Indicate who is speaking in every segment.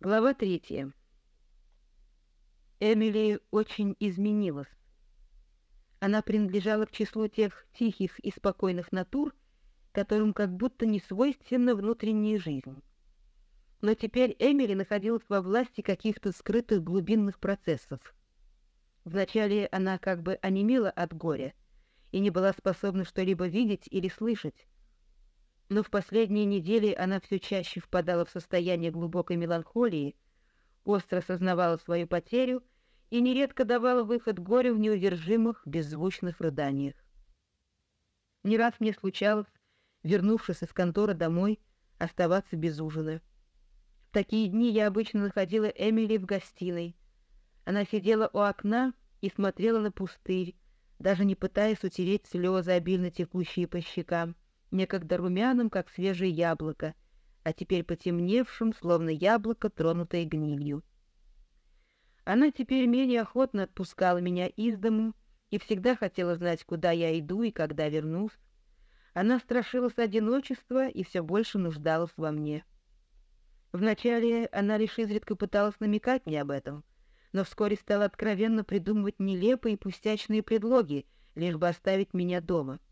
Speaker 1: Глава третья. Эмили очень изменилась. Она принадлежала к числу тех тихих и спокойных натур, которым как будто не свойственна внутренняя жизнь. Но теперь Эмили находилась во власти каких-то скрытых глубинных процессов. Вначале она как бы онемела от горя и не была способна что-либо видеть или слышать, но в последние недели она все чаще впадала в состояние глубокой меланхолии, остро сознавала свою потерю и нередко давала выход горю в неудержимых, беззвучных рыданиях. Не раз мне случалось, вернувшись из конторы домой, оставаться без ужина. В такие дни я обычно находила Эмили в гостиной. Она сидела у окна и смотрела на пустырь, даже не пытаясь утереть слезы, обильно текущие по щекам некогда румяным, как свежее яблоко, а теперь потемневшим, словно яблоко, тронутое гнилью. Она теперь менее охотно отпускала меня из дому и всегда хотела знать, куда я иду и когда вернусь. Она страшилась одиночества и все больше нуждалась во мне. Вначале она лишь изредка пыталась намекать мне об этом, но вскоре стала откровенно придумывать нелепые и пустячные предлоги, лишь бы оставить меня дома —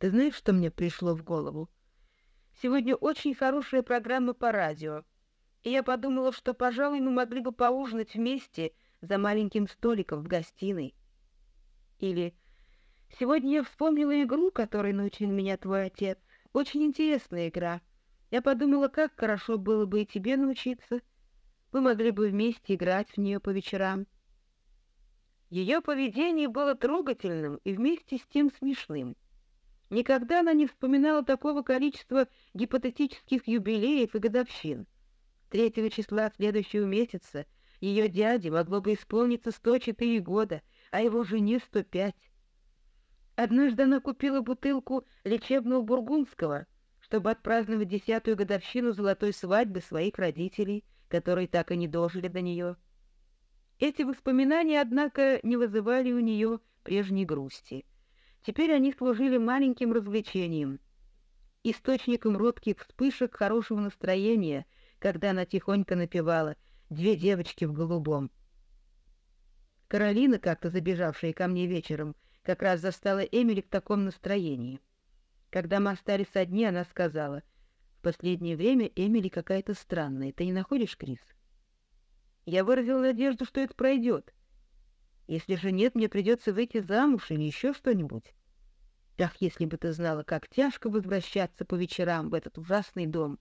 Speaker 1: ты знаешь, что мне пришло в голову? Сегодня очень хорошая программа по радио, и я подумала, что, пожалуй, мы могли бы поужинать вместе за маленьким столиком в гостиной. Или «Сегодня я вспомнила игру, которой научил меня твой отец. Очень интересная игра. Я подумала, как хорошо было бы и тебе научиться. Мы могли бы вместе играть в нее по вечерам». Ее поведение было трогательным и вместе с тем смешным. Никогда она не вспоминала такого количества гипотетических юбилеев и годовщин. Третьего числа следующего месяца ее дяде могло бы исполниться 104 года, а его жене 105. Однажды она купила бутылку лечебного бургундского, чтобы отпраздновать десятую годовщину золотой свадьбы своих родителей, которые так и не дожили до нее. Эти воспоминания, однако, не вызывали у нее прежней грусти. Теперь они служили маленьким развлечением, источником робких вспышек хорошего настроения, когда она тихонько напевала «Две девочки в голубом». Каролина, как-то забежавшая ко мне вечером, как раз застала Эмили в таком настроении. Когда мы остались одни, она сказала, «В последнее время Эмили какая-то странная. Ты не находишь, Крис?» Я выразил надежду, что это пройдет. Если же нет, мне придется выйти замуж или еще что-нибудь. Ах, если бы ты знала, как тяжко возвращаться по вечерам в этот ужасный дом.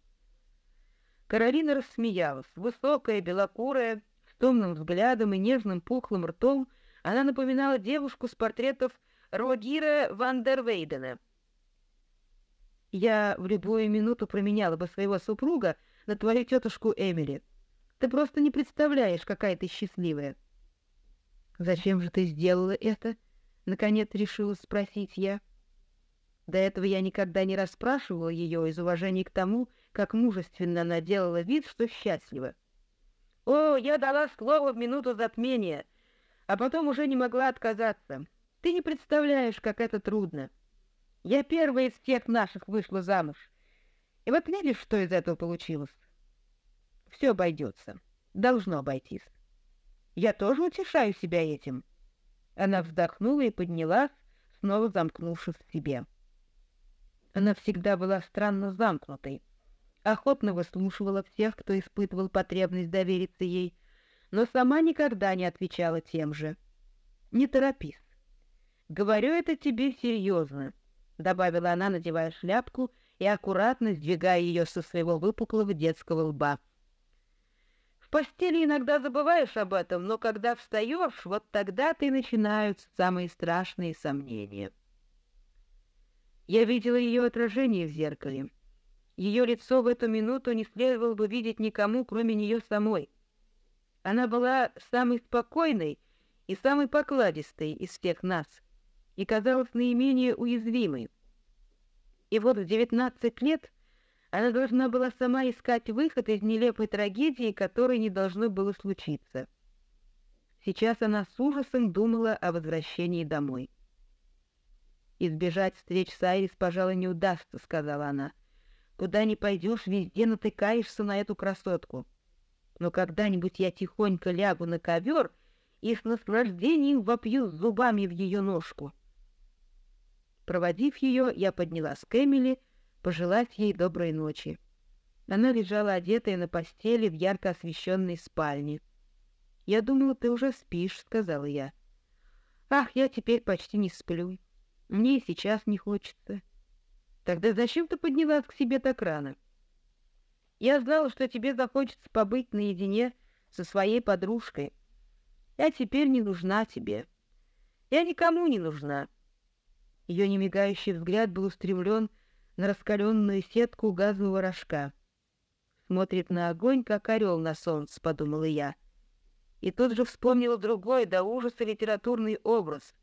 Speaker 1: Каролина рассмеялась. Высокая, белокурая, с томным взглядом и нежным пухлым ртом, она напоминала девушку с портретов Рогира ван дер Вейдена. Я в любую минуту променяла бы своего супруга на твою тетушку Эмили. Ты просто не представляешь, какая ты счастливая. «Зачем же ты сделала это?» — наконец решила спросить я. До этого я никогда не расспрашивала ее из уважения к тому, как мужественно она делала вид, что счастлива. «О, я дала слово в минуту затмения, а потом уже не могла отказаться. Ты не представляешь, как это трудно. Я первая из всех наших вышла замуж. И вот видишь, что из этого получилось? Все обойдется. Должно обойтись». Я тоже утешаю себя этим. Она вздохнула и поднялась, снова замкнувшись в себе. Она всегда была странно замкнутой, охотно выслушивала всех, кто испытывал потребность довериться ей, но сама никогда не отвечала тем же. «Не торопись. Говорю это тебе серьезно», — добавила она, надевая шляпку и аккуратно сдвигая ее со своего выпуклого детского лба. Постели иногда забываешь об этом, но когда встаешь, вот тогда-то начинаются самые страшные сомнения. Я видела ее отражение в зеркале. Ее лицо в эту минуту не следовало бы видеть никому, кроме нее самой. Она была самой спокойной и самой покладистой из всех нас и казалась наименее уязвимой. И вот в девятнадцать лет она должна была сама искать выход из нелепой трагедии, которой не должно было случиться. Сейчас она с ужасом думала о возвращении домой. «Избежать встреч с Айрис, пожалуй, не удастся», — сказала она. Куда ни пойдешь, везде натыкаешься на эту красотку. Но когда-нибудь я тихонько лягу на ковер и с наслаждением вопью зубами в ее ножку. Проводив ее, я поднялась к Эмили, пожелать ей доброй ночи. Она лежала одетая на постели в ярко освещенной спальне. «Я думала, ты уже спишь», — сказала я. «Ах, я теперь почти не сплю. Мне и сейчас не хочется». «Тогда зачем ты поднялась к себе так рано?» «Я знала, что тебе захочется побыть наедине со своей подружкой. Я теперь не нужна тебе. Я никому не нужна». Ее немигающий взгляд был устремлен на раскаленную сетку газового рожка. «Смотрит на огонь, как орел на солнце», — подумала я. И тут же вспомнила другой до ужаса литературный образ,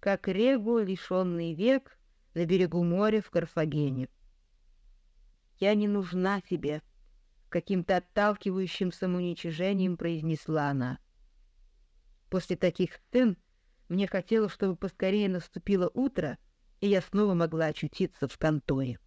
Speaker 1: как Регу, лишенный век, на берегу моря в Карфагене. «Я не нужна тебе», — каким-то отталкивающим самоуничижением произнесла она. После таких сцен мне хотелось, чтобы поскорее наступило утро, и я снова могла очутиться в конторе.